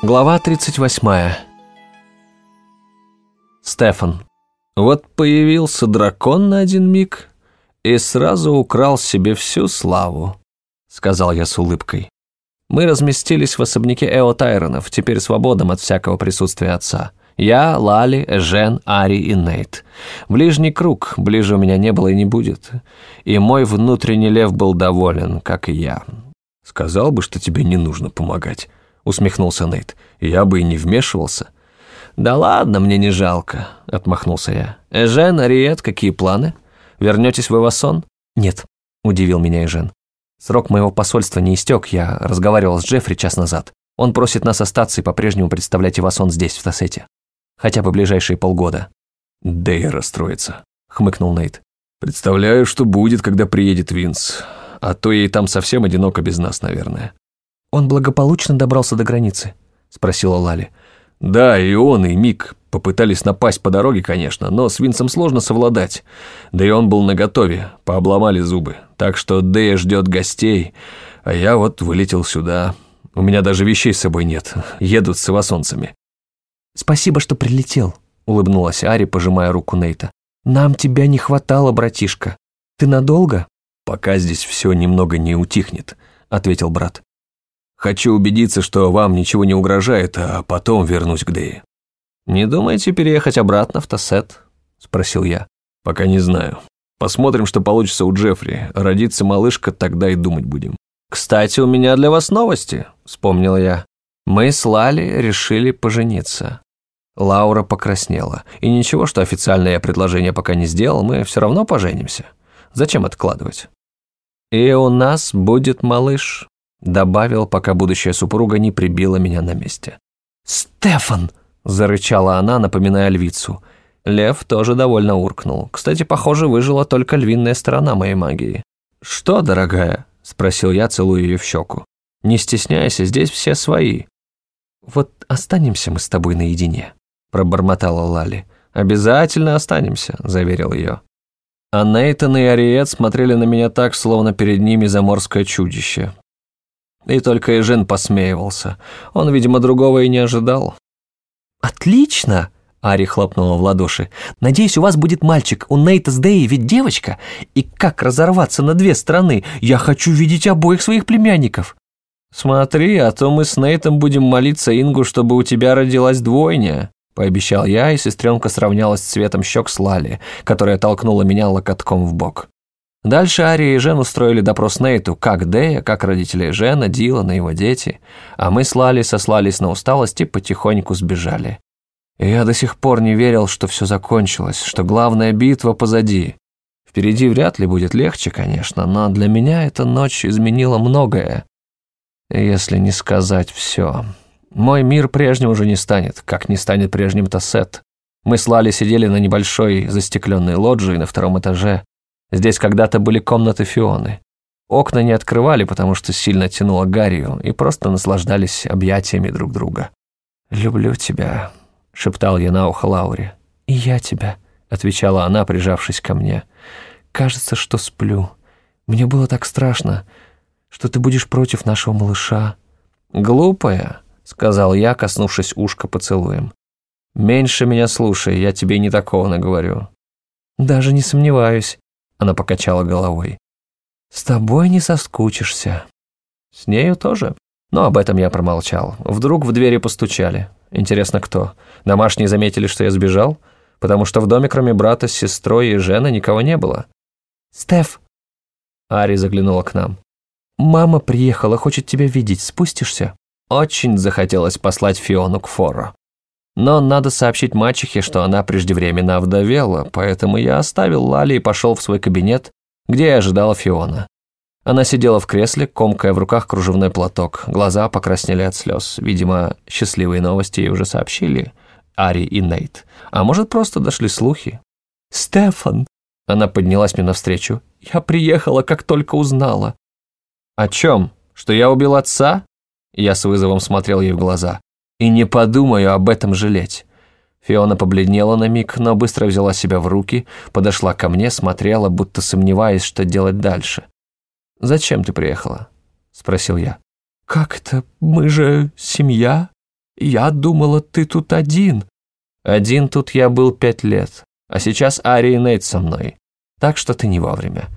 Глава 38. Стефан. Вот появился дракон на один миг и сразу украл себе всю славу, сказал я с улыбкой. Мы разместились в особняке Эо Тайронов, теперь свободным от всякого присутствия отца. Я, Лали, Жен, Ари и Нейт. Ближний круг, ближе у меня не было и не будет. И мой внутренний лев был доволен, как и я. «Сказал бы, что тебе не нужно помогать», — усмехнулся Нейт. «Я бы и не вмешивался». «Да ладно, мне не жалко», — отмахнулся я. «Эжен, Ариет, какие планы? Вернетесь в Эвасон?» «Нет», — удивил меня Эжен. «Срок моего посольства не истек, я разговаривал с Джеффри час назад. Он просит нас остаться и по-прежнему представлять Эвасон здесь, в Тассете. Хотя бы ближайшие полгода». «Дэя расстроится», — хмыкнул Нейт. «Представляю, что будет, когда приедет Винс. А то ей там совсем одиноко без нас, наверное». «Он благополучно добрался до границы?» — спросила Лали. Да, и он, и Мик попытались напасть по дороге, конечно, но с Винсом сложно совладать. Да и он был наготове, пообломали зубы. Так что Дэя ждет гостей, а я вот вылетел сюда. У меня даже вещей с собой нет, едут с ивасонцами. «Спасибо, что прилетел», — улыбнулась Ари, пожимая руку Нейта. «Нам тебя не хватало, братишка. Ты надолго?» «Пока здесь все немного не утихнет», — ответил брат. Хочу убедиться, что вам ничего не угрожает, а потом вернусь к Дэе». «Не думаете переехать обратно в Тассет?» – спросил я. «Пока не знаю. Посмотрим, что получится у Джеффри. Родится малышка, тогда и думать будем». «Кстати, у меня для вас новости», – вспомнил я. «Мы с Лали решили пожениться». Лаура покраснела. «И ничего, что официальное предложение пока не сделал, мы все равно поженимся. Зачем откладывать?» «И у нас будет малыш», Добавил, пока будущая супруга не прибила меня на месте. «Стефан!» – зарычала она, напоминая львицу. Лев тоже довольно уркнул. Кстати, похоже, выжила только львиная сторона моей магии. «Что, дорогая?» – спросил я, целуя ее в щеку. «Не стесняйся, здесь все свои». «Вот останемся мы с тобой наедине», – пробормотала Лали. «Обязательно останемся», – заверил ее. А Нейтан и Ариет смотрели на меня так, словно перед ними заморское чудище. И только Эжен посмеивался. Он, видимо, другого и не ожидал. «Отлично!» – Ари хлопнула в ладоши. «Надеюсь, у вас будет мальчик. У Нейта с Дэей ведь девочка. И как разорваться на две стороны? Я хочу видеть обоих своих племянников». «Смотри, а то мы с Нейтом будем молиться Ингу, чтобы у тебя родилась двойня», – пообещал я, и сестренка сравнялась цветом щек с Лали, которая толкнула меня локотком в бок. Дальше Ария и Жен устроили допрос Нейту, как Дэя, как родители Жена, Дилана, его дети, а мы с Лали сослались на усталость и потихоньку сбежали. И я до сих пор не верил, что все закончилось, что главная битва позади. Впереди вряд ли будет легче, конечно, но для меня эта ночь изменила многое, если не сказать все. Мой мир прежним уже не станет, как не станет прежним Тассет. Мы с Лали сидели на небольшой застекленной лоджии на втором этаже, Здесь когда-то были комнаты Фионы. Окна не открывали, потому что сильно тянуло гарью, и просто наслаждались объятиями друг друга. «Люблю тебя», — шептал я на ухо Лауре. «И я тебя», — отвечала она, прижавшись ко мне. «Кажется, что сплю. Мне было так страшно, что ты будешь против нашего малыша». «Глупая», — сказал я, коснувшись ушка поцелуем. «Меньше меня слушай, я тебе не такого наговорю». «Даже не сомневаюсь», она покачала головой. «С тобой не соскучишься». «С нею тоже?» Но об этом я промолчал. Вдруг в двери постучали. Интересно, кто? Домашние заметили, что я сбежал? Потому что в доме, кроме брата с сестрой и Жены, никого не было. «Стеф!» Ари заглянула к нам. «Мама приехала, хочет тебя видеть. Спустишься?» Очень захотелось послать Фиону к Форро. Но надо сообщить мачехе, что она преждевременно овдовела, поэтому я оставил Лали и пошел в свой кабинет, где я ожидала Фиона. Она сидела в кресле, комкая в руках кружевной платок. Глаза покраснели от слез. Видимо, счастливые новости ей уже сообщили Ари и Нейт. А может, просто дошли слухи. «Стефан!» Она поднялась мне навстречу. «Я приехала, как только узнала». «О чем? Что я убил отца?» Я с вызовом смотрел ей в глаза. И не подумаю об этом жалеть. Фиона побледнела на миг, но быстро взяла себя в руки, подошла ко мне, смотрела, будто сомневаясь, что делать дальше. «Зачем ты приехала?» – спросил я. «Как это? Мы же семья?» «Я думала, ты тут один». «Один тут я был пять лет, а сейчас Ари и Нейт со мной, так что ты не вовремя».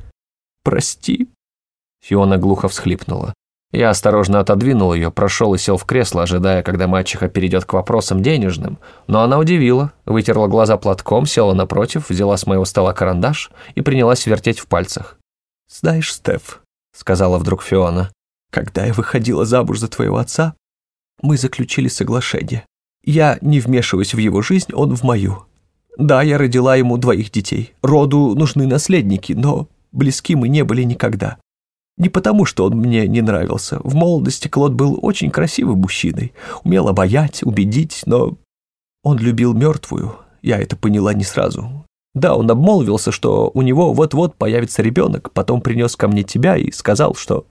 «Прости». Фиона глухо всхлипнула. Я осторожно отодвинул ее, прошел и сел в кресло, ожидая, когда мачеха перейдет к вопросам денежным. Но она удивила, вытерла глаза платком, села напротив, взяла с моего стола карандаш и принялась вертеть в пальцах. «Знаешь, Стеф», — сказала вдруг Фиона, «когда я выходила замуж за твоего отца, мы заключили соглашение. Я не вмешиваюсь в его жизнь, он в мою. Да, я родила ему двоих детей. Роду нужны наследники, но близки мы не были никогда. Не потому, что он мне не нравился. В молодости Клод был очень красивым мужчиной, умел обаять, убедить, но он любил мертвую. Я это поняла не сразу. Да, он обмолвился, что у него вот-вот появится ребенок, потом принес ко мне тебя и сказал, что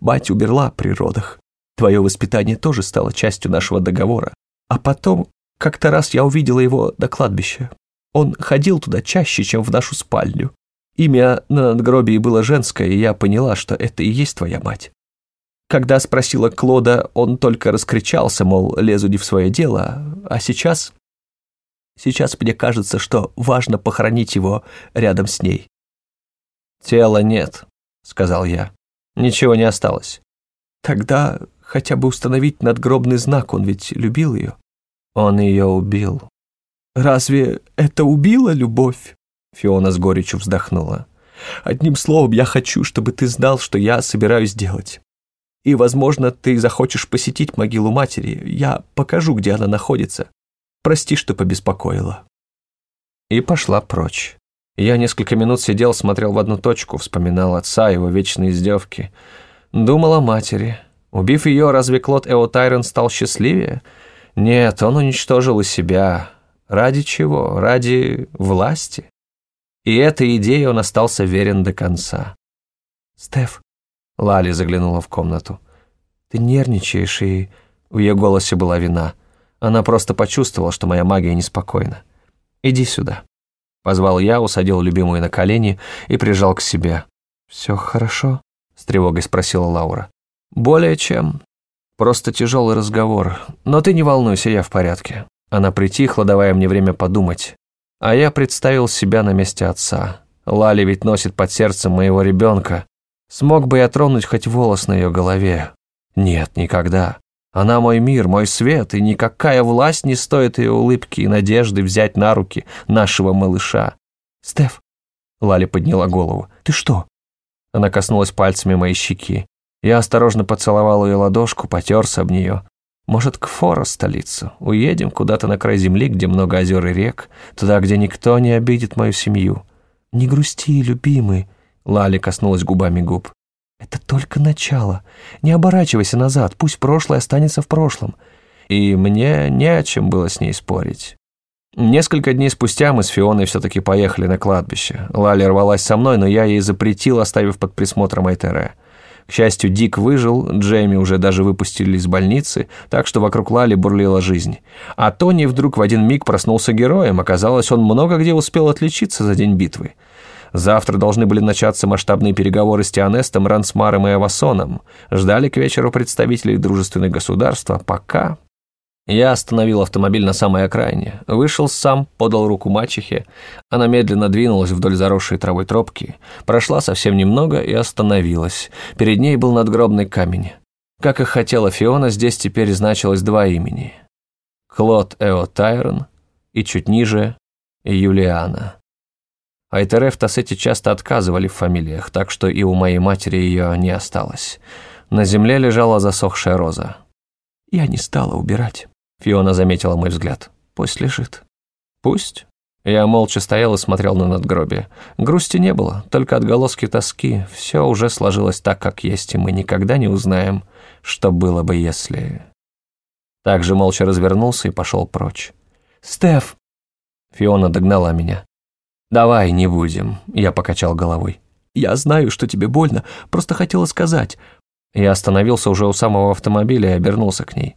мать умерла при родах. Твое воспитание тоже стало частью нашего договора. А потом, как-то раз я увидела его на кладбище. Он ходил туда чаще, чем в нашу спальню. Имя на надгробии было женское, и я поняла, что это и есть твоя мать. Когда спросила Клода, он только раскричался, мол, лезу не в свое дело, а сейчас... Сейчас мне кажется, что важно похоронить его рядом с ней. «Тела нет», — сказал я. «Ничего не осталось». «Тогда хотя бы установить надгробный знак, он ведь любил ее». «Он ее убил». «Разве это убило любовь?» Фиона с горечью вздохнула. «Одним словом, я хочу, чтобы ты знал, что я собираюсь делать. И, возможно, ты захочешь посетить могилу матери. Я покажу, где она находится. Прости, что побеспокоила». И пошла прочь. Я несколько минут сидел, смотрел в одну точку, вспоминал отца, его вечные издевки. Думал о матери. Убив ее, разве Клод Эотайрон стал счастливее? Нет, он уничтожил и себя. Ради чего? Ради власти? И этой идее он остался верен до конца. «Стеф», — Лали заглянула в комнату, — «ты нервничаешь, и...» В ее голосе была вина. Она просто почувствовала, что моя магия неспокойна. «Иди сюда». Позвал я, усадил любимую на колени и прижал к себе. «Все хорошо?» — с тревогой спросила Лаура. «Более чем. Просто тяжелый разговор. Но ты не волнуйся, я в порядке». Она притихла, давая мне время подумать. А я представил себя на месте отца. Лали ведь носит под сердцем моего ребенка. Смог бы я тронуть хоть волос на ее голове? Нет, никогда. Она мой мир, мой свет, и никакая власть не стоит ее улыбки и надежды взять на руки нашего малыша. «Стеф», — Лали подняла голову, — «ты что?» Она коснулась пальцами моей щеки. Я осторожно поцеловал ее ладошку, потерся об нее. Может, к Фора столицу? Уедем куда-то на край земли, где много озер и рек, туда, где никто не обидит мою семью. Не грусти, любимый. Лали коснулась губами губ. Это только начало. Не оборачивайся назад, пусть прошлое останется в прошлом. И мне не о чем было с ней спорить. Несколько дней спустя мы с Фионой все-таки поехали на кладбище. Лали рвалась со мной, но я ей запретил, оставив под присмотром Айтере. К счастью, Дик выжил, Джейми уже даже выпустили из больницы, так что вокруг Лали бурлила жизнь. А Тони вдруг в один миг проснулся героем, оказалось, он много где успел отличиться за день битвы. Завтра должны были начаться масштабные переговоры с Тианестом, Рансмаром и Авасоном. Ждали к вечеру представителей дружественных государств, а пока... Я остановил автомобиль на самой окраине, вышел сам, подал руку мачехе. Она медленно двинулась вдоль заросшей травой тропки, прошла совсем немного и остановилась. Перед ней был надгробный камень. Как и хотела Фиона, здесь теперь значилось два имени. Клод Эо Тайрон и чуть ниже Юлиана. Айтере в Тассете часто отказывали в фамилиях, так что и у моей матери ее не осталось. На земле лежала засохшая роза. Я не стала убирать. Фиона заметила мой взгляд. «Пусть лежит». «Пусть?» Я молча стоял и смотрел на надгробие. Грусти не было, только отголоски тоски. Все уже сложилось так, как есть, и мы никогда не узнаем, что было бы, если... Также молча развернулся и пошел прочь. «Стеф!» Фиона догнала меня. «Давай, не будем», — я покачал головой. «Я знаю, что тебе больно, просто хотела сказать». Я остановился уже у самого автомобиля и обернулся к ней.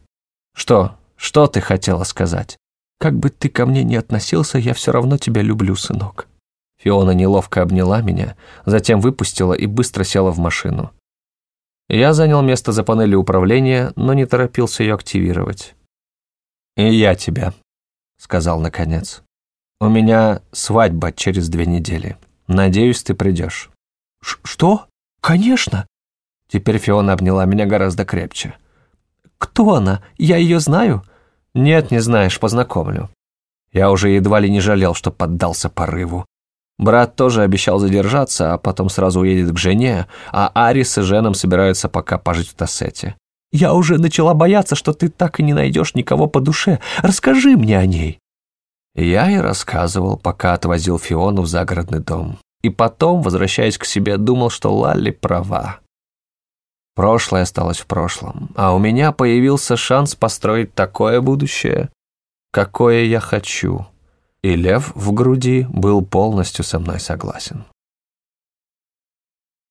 «Что?» Что ты хотела сказать? Как бы ты ко мне ни относился, я все равно тебя люблю, сынок. Фиона неловко обняла меня, затем выпустила и быстро села в машину. Я занял место за панелью управления, но не торопился ее активировать. «И я тебя», — сказал наконец. «У меня свадьба через две недели. Надеюсь, ты придешь». «Что? Конечно!» Теперь Фиона обняла меня гораздо крепче. «Кто она? Я ее знаю?» «Нет, не знаешь, познакомлю». Я уже едва ли не жалел, что поддался порыву. Брат тоже обещал задержаться, а потом сразу уедет к жене, а Арис и Женом собираются пока пожить в Тассете. «Я уже начала бояться, что ты так и не найдешь никого по душе. Расскажи мне о ней». Я и рассказывал, пока отвозил Фиону в загородный дом. И потом, возвращаясь к себе, думал, что Лалли права. Прошлое осталось в прошлом, а у меня появился шанс построить такое будущее, какое я хочу. И лев в груди был полностью со мной согласен.